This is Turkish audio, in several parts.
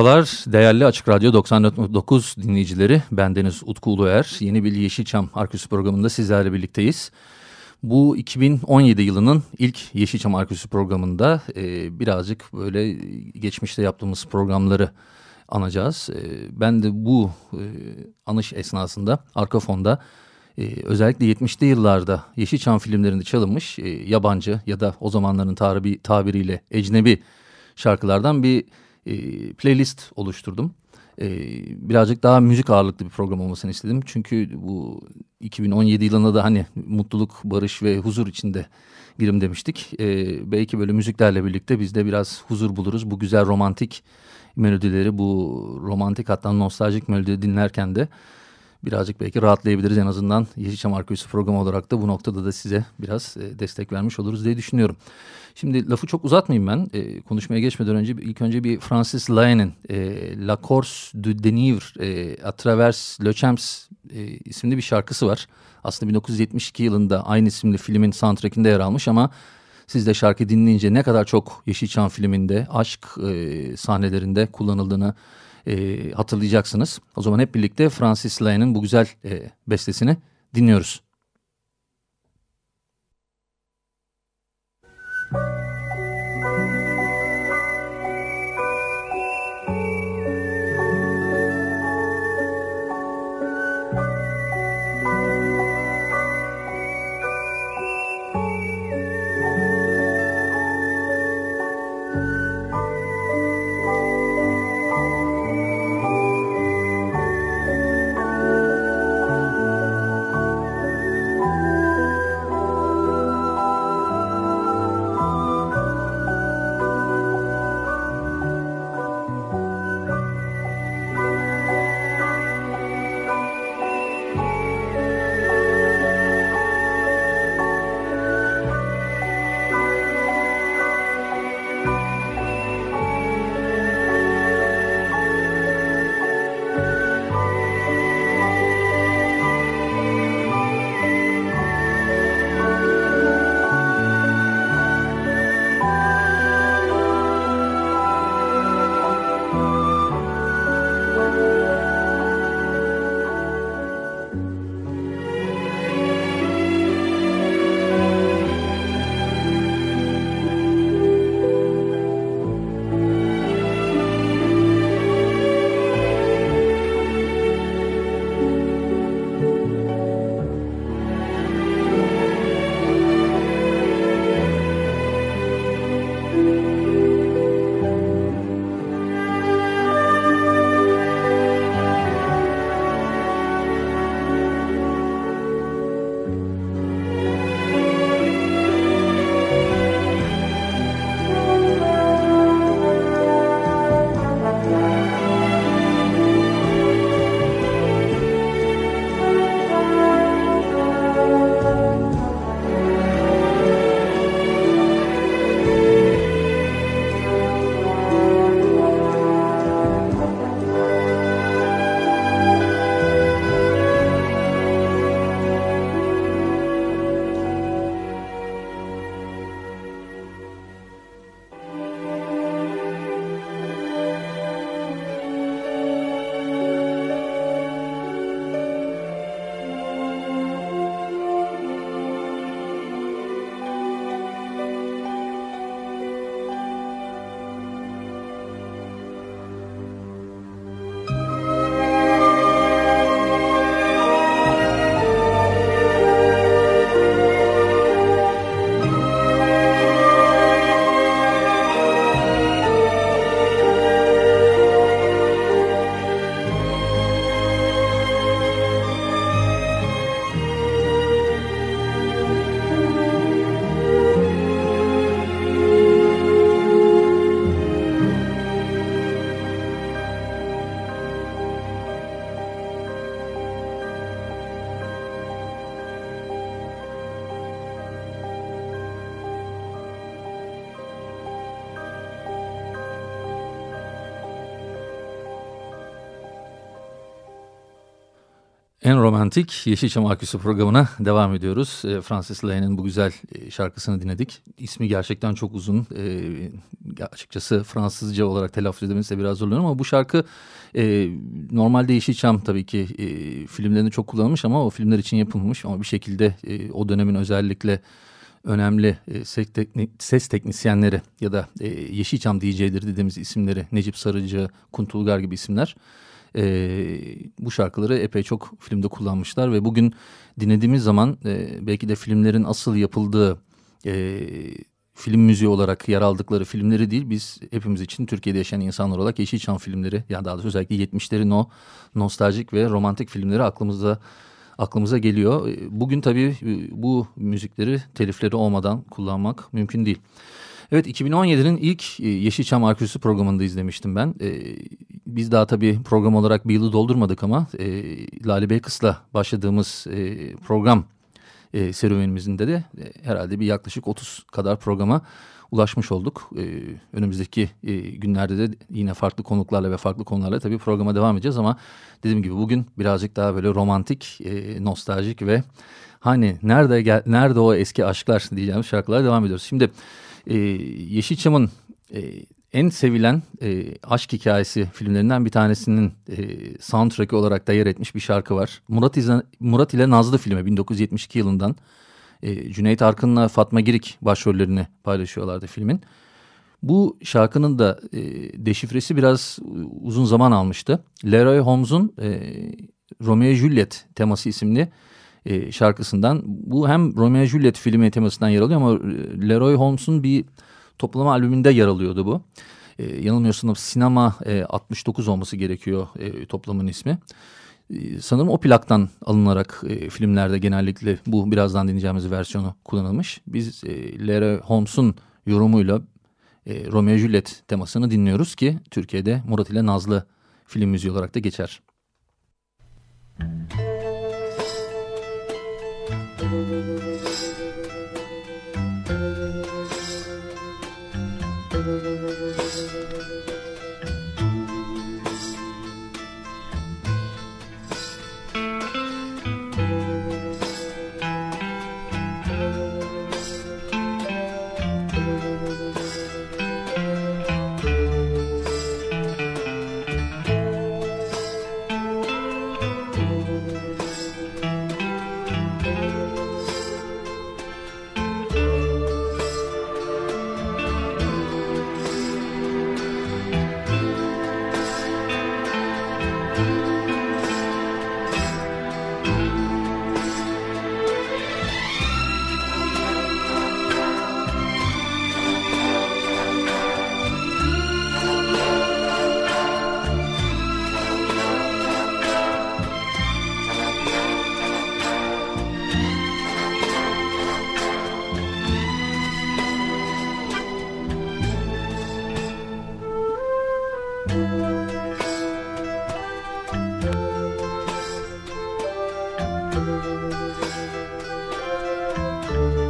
Merhabalar değerli Açık Radyo 94.9 dinleyicileri. Bendeniz Utku Uluer. Yeni bir Yeşilçam Arküsü programında sizlerle birlikteyiz. Bu 2017 yılının ilk Yeşilçam Arküsü programında e, birazcık böyle geçmişte yaptığımız programları anacağız. E, ben de bu e, anış esnasında arka fonda e, özellikle 70'li yıllarda Yeşilçam filmlerinde çalınmış e, yabancı ya da o zamanların tarihi, tabiriyle ecnebi şarkılardan bir e, playlist oluşturdum. E, birazcık daha müzik ağırlıklı bir program olmasını istedim. Çünkü bu 2017 yılında da hani mutluluk, barış ve huzur içinde girim demiştik. E, belki böyle müziklerle birlikte biz de biraz huzur buluruz. Bu güzel romantik melodileri, bu romantik hatta nostaljik melodileri dinlerken de birazcık belki rahatlayabiliriz. En azından Yeşilçam Arkeolojisi programı olarak da bu noktada da size biraz e, destek vermiş oluruz diye düşünüyorum. Şimdi lafı çok uzatmayayım ben. E, konuşmaya geçmeden önce ilk önce bir Francis Layen'in e, La Course du Denivre e, à travers le Champs e, isimli bir şarkısı var. Aslında 1972 yılında aynı isimli filmin soundtrackinde yer almış ama siz de şarkı dinleyince ne kadar çok Yeşilçam filminde aşk e, sahnelerinde kullanıldığını e, hatırlayacaksınız. O zaman hep birlikte Francis Layen'in bu güzel e, bestesini dinliyoruz. En romantik Yeşilçam Aküsü programına devam ediyoruz. E, Francis Lane'in bu güzel e, şarkısını dinledik. İsmi gerçekten çok uzun. E, açıkçası Fransızca olarak telaffuz edememizde biraz zorlanıyorum ama bu şarkı e, normalde Yeşilçam tabii ki e, filmlerinde çok kullanılmış ama o filmler için yapılmış. Ama bir şekilde e, o dönemin özellikle önemli e, ses, tekni, ses teknisyenleri ya da e, Yeşilçam DJ'leri dediğimiz isimleri Necip Sarıcı, Kuntulgar gibi isimler e, bu şarkıları epey çok filmde kullanmışlar ve bugün dinlediğimiz zaman e, belki de filmlerin asıl yapıldığı e, film müziği olarak yer aldıkları filmleri değil biz hepimiz için Türkiye'de yaşayan insanlar olarak Yeşilçam filmleri yani daha doğrusu özellikle 70'lerin o nostaljik ve romantik filmleri aklımızda aklımıza geliyor. Bugün tabii bu müzikleri telifleri olmadan kullanmak mümkün değil. Evet 2017'nin ilk Yeşilçam Arküsü programında izlemiştim ben biz daha tabii program olarak bir yılı doldurmadık ama e, Lale Beykıs'la başladığımız e, program e, serüvenimizin de e, herhalde bir yaklaşık 30 kadar programa ulaşmış olduk. E, önümüzdeki e, günlerde de yine farklı konuklarla ve farklı konularla tabii programa devam edeceğiz ama dediğim gibi bugün birazcık daha böyle romantik, e, nostaljik ve hani nerede nerede o eski aşklar diyeceğimiz şarkılara devam ediyoruz. Şimdi e, Yeşilçam'ın e, en sevilen e, aşk hikayesi filmlerinden bir tanesinin e, soundtrack'i olarak da yer etmiş bir şarkı var. Murat, İzle, Murat ile Nazlı filmi 1972 yılından. E, Cüneyt Arkın'la Fatma Girik başrollerini paylaşıyorlardı filmin. Bu şarkının da e, deşifresi biraz uzun zaman almıştı. Leroy Holmes'un e, Romeo Juliet teması isimli e, şarkısından. Bu hem Romeo Juliet filmi temasından yer alıyor ama Leroy Holmes'un bir toplama albümünde yer alıyordu bu. E, yanılmıyorsam Sinema e, 69 olması gerekiyor e, toplamın ismi. E, sanırım o plaktan alınarak e, filmlerde genellikle bu birazdan dinleyeceğimiz versiyonu kullanılmış. Biz e, Lere Holmes'un yorumuyla e, Romeo Juliet temasını dinliyoruz ki Türkiye'de Murat ile Nazlı film müziği olarak da geçer. Müzik Thank you. you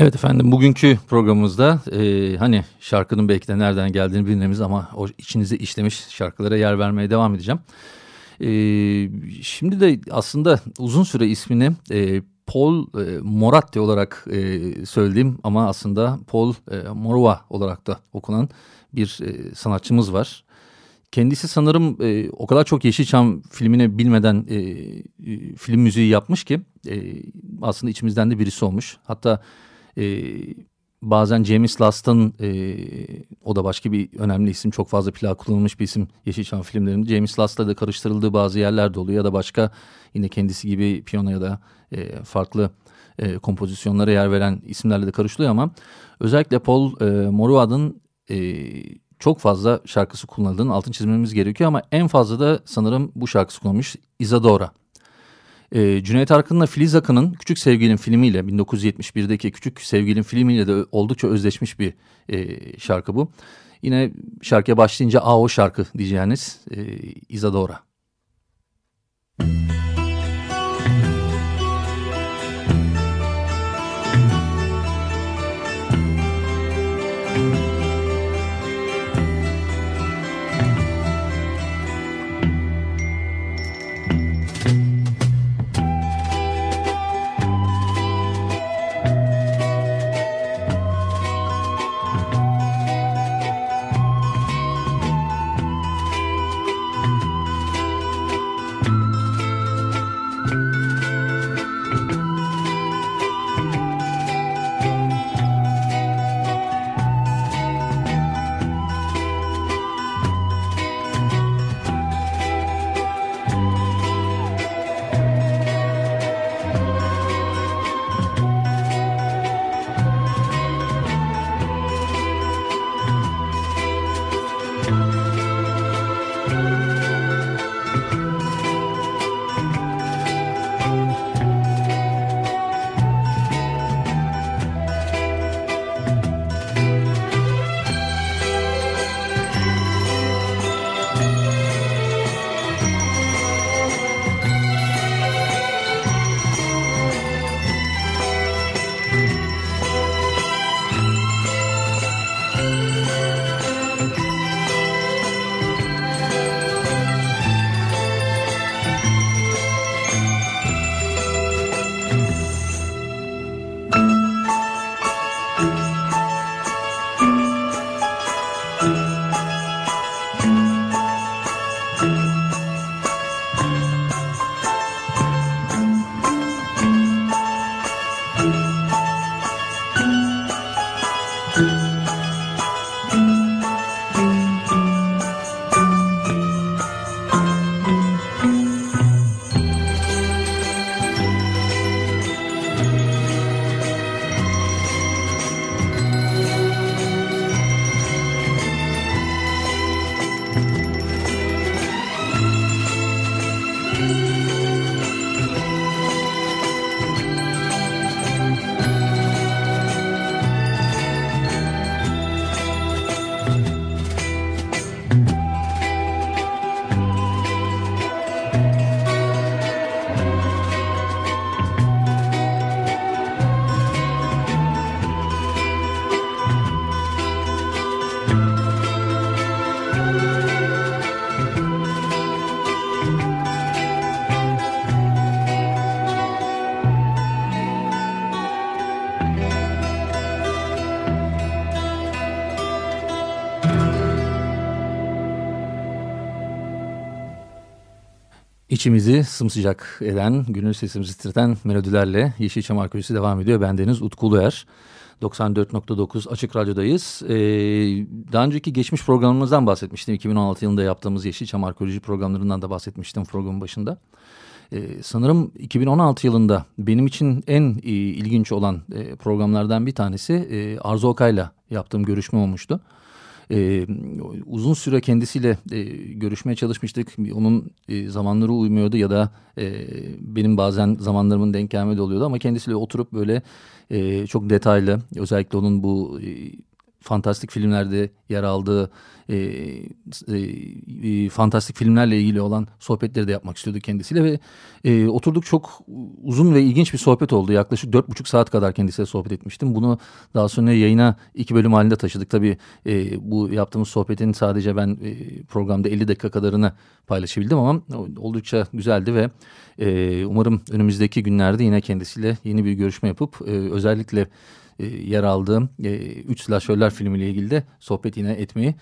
Evet efendim bugünkü programımızda e, hani şarkının belki de nereden geldiğini bilmemiz ama o içinize işlemiş şarkılara yer vermeye devam edeceğim. E, şimdi de aslında uzun süre ismini e, Paul e, Moratti olarak e, söylediğim ama aslında Paul e, Morova olarak da okunan bir e, sanatçımız var. Kendisi sanırım e, o kadar çok Yeşilçam filmini bilmeden e, e, film müziği yapmış ki e, aslında içimizden de birisi olmuş. Hatta e, bazen James Last'ın e, o da başka bir önemli isim çok fazla plak kullanılmış bir isim Yeşilçam filmlerinde. James Last'la da karıştırıldığı bazı yerler de oluyor ya da başka yine kendisi gibi piyano ya da e, farklı e, kompozisyonlara yer veren isimlerle de karışılıyor ama özellikle Paul e, Moruad'ın e, çok fazla şarkısı kullanıldığını altın çizmemiz gerekiyor ama en fazla da sanırım bu şarkısı kullanmış Isadora. E, Cüneyt Arkın'la Filiz Akın'ın Küçük Sevgilim filmiyle 1971'deki Küçük Sevgilim filmiyle de oldukça özleşmiş bir e, şarkı bu. Yine şarkıya başlayınca a o şarkı diyeceğiniz e, Isadora. Müzik İçimizi sımsıcak eden, gönül sesimizi titreten melodilerle Yeşilçam Arkeolojisi devam ediyor. Ben Deniz Utku Uluer. 94.9 Açık Radyo'dayız. Ee, daha önceki geçmiş programımızdan bahsetmiştim. 2016 yılında yaptığımız Yeşilçam Arkeoloji programlarından da bahsetmiştim programın başında. Ee, sanırım 2016 yılında benim için en e, ilginç olan e, programlardan bir tanesi e, Arzu Okay'la yaptığım görüşme olmuştu. E, uzun süre kendisiyle e, görüşmeye çalışmıştık. Onun e, zamanları uymuyordu ya da e, benim bazen zamanlarımın denk gelmedi oluyordu ama kendisiyle oturup böyle e, çok detaylı özellikle onun bu e, fantastik filmlerde yer aldığı e, e, e, fantastik filmlerle ilgili olan sohbetleri de yapmak istiyordu kendisiyle ve e, oturduk çok uzun ve ilginç bir sohbet oldu. Yaklaşık dört buçuk saat kadar kendisiyle sohbet etmiştim. Bunu daha sonra yayına iki bölüm halinde taşıdık. Tabii e, bu yaptığımız sohbetin sadece ben e, programda 50 dakika kadarını paylaşabildim ama oldukça güzeldi ve e, umarım önümüzdeki günlerde yine kendisiyle yeni bir görüşme yapıp e, özellikle e, yer aldığım e, Üç Slasherler filmiyle ilgili de sohbet yine etmeyi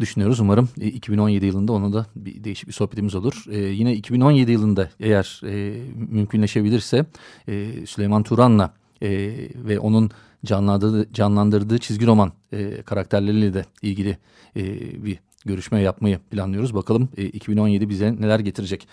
düşünüyoruz. Umarım 2017 yılında onu da bir değişik bir sohbetimiz olur. Ee, yine 2017 yılında eğer e, mümkünleşebilirse e, Süleyman Turan'la e, ve onun canlandırdığı, canlandırdığı çizgi roman e, karakterleriyle de ilgili e, bir görüşme yapmayı planlıyoruz. Bakalım e, 2017 bize neler getirecek.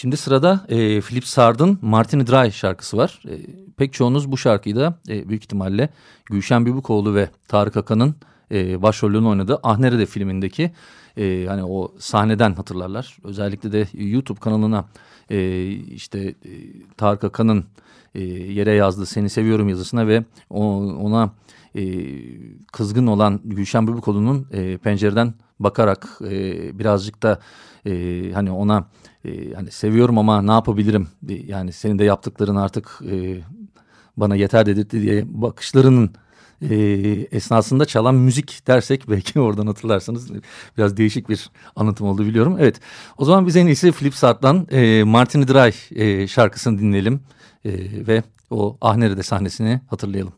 Şimdi sırada e, Philip Sard'ın Martini Dry şarkısı var. E, pek çoğunuz bu şarkıyı da e, büyük ihtimalle Gülşen Bibukoğlu ve Tarık Akan'ın e, başrolünü oynadığı Ah Nerede filmindeki e, hani o sahneden hatırlarlar. Özellikle de YouTube kanalına e, işte e, Tarık Akan'ın e, yere yazdığı Seni Seviyorum yazısına ve o, ona e, kızgın olan Gülşen Bubikoğlu'nun e, pencereden bakarak e, birazcık da e, hani ona e, hani seviyorum ama ne yapabilirim yani senin de yaptıkların artık e, bana yeter dedirtti diye bakışlarının e, esnasında çalan müzik dersek belki oradan hatırlarsanız biraz değişik bir anlatım oldu biliyorum. Evet o zaman biz en iyisi Flipsart'tan e, Martin Dry e, şarkısını dinleyelim e, ve o Ah Nerede sahnesini hatırlayalım.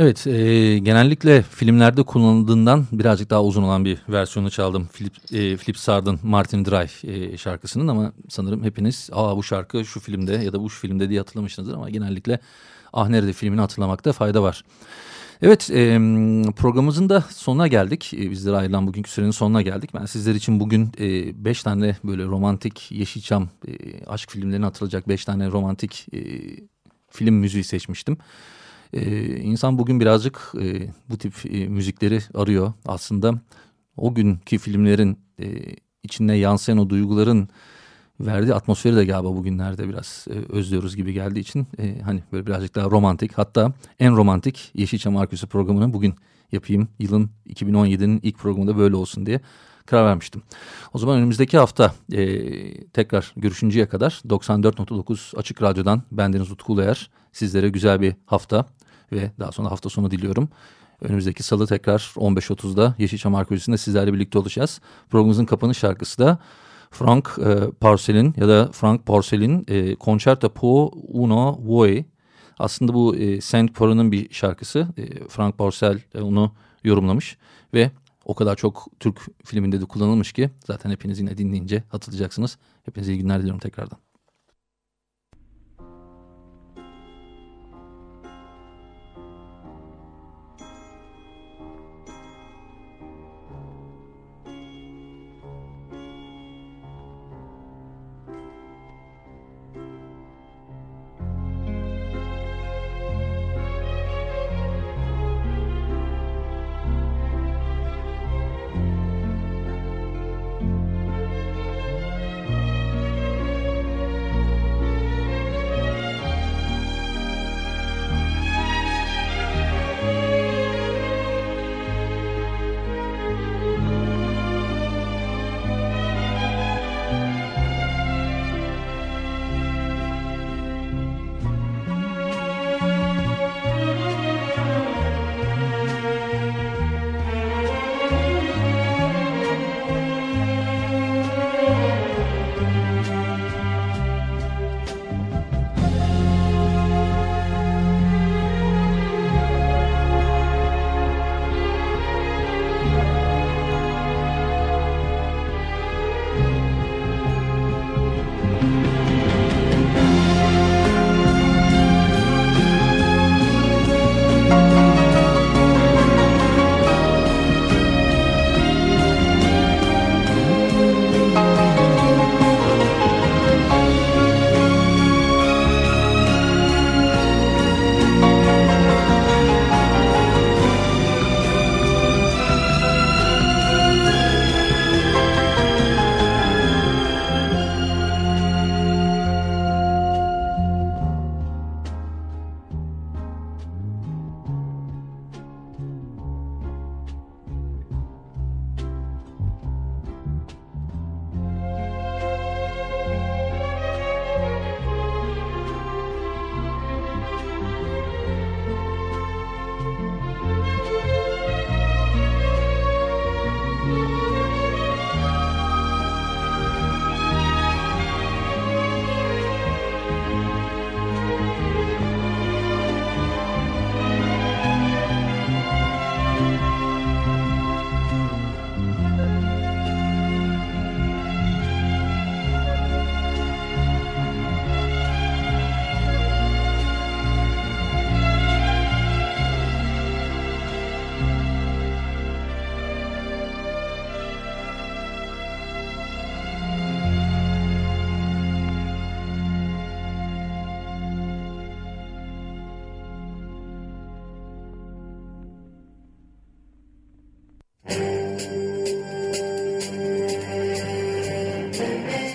Evet, e, genellikle filmlerde kullanıldığından birazcık daha uzun olan bir versiyonu çaldım. Philip, e, Philip Sard'ın Martin Dry e, şarkısının ama sanırım hepiniz Aa, bu şarkı şu filmde ya da bu filmde diye hatırlamışsınızdır ama genellikle Ah Nerede filmini hatırlamakta fayda var. Evet e, programımızın da sonuna geldik. E, bizlere ayrılan bugünkü sürenin sonuna geldik. Ben sizler için bugün 5 e, tane böyle romantik Yeşilçam e, aşk filmlerini hatırlayacak 5 tane romantik e, film müziği seçmiştim. E, insan bugün birazcık e, bu tip e, müzikleri arıyor. Aslında o günkü filmlerin e, içine yansıyan o duyguların verdiği atmosferi de galiba bugünlerde biraz e, özlüyoruz gibi geldiği için e, hani böyle birazcık daha romantik hatta en romantik Yeşilçam Arküsü programını bugün yapayım. Yılın 2017'nin ilk programında böyle olsun diye karar vermiştim. O zaman önümüzdeki hafta e, tekrar görüşünceye kadar 94.9 Açık Radyo'dan bendeniz Utku Uluer sizlere güzel bir hafta ve daha sonra hafta sonu diliyorum. Önümüzdeki salı tekrar 15.30'da Yeşilçam Arkeolojisi'nde sizlerle birlikte olacağız. Programımızın kapanış şarkısı da Frank e, Parcel'in ya da Frank Porcel'in e, Concerto po uno voi. Aslında bu e, Saint Paul'un bir şarkısı. E, Frank Porcel e, onu yorumlamış ve o kadar çok Türk filminde de kullanılmış ki zaten hepiniz yine dinleyince hatırlayacaksınız. Hepinize iyi günler diliyorum tekrardan.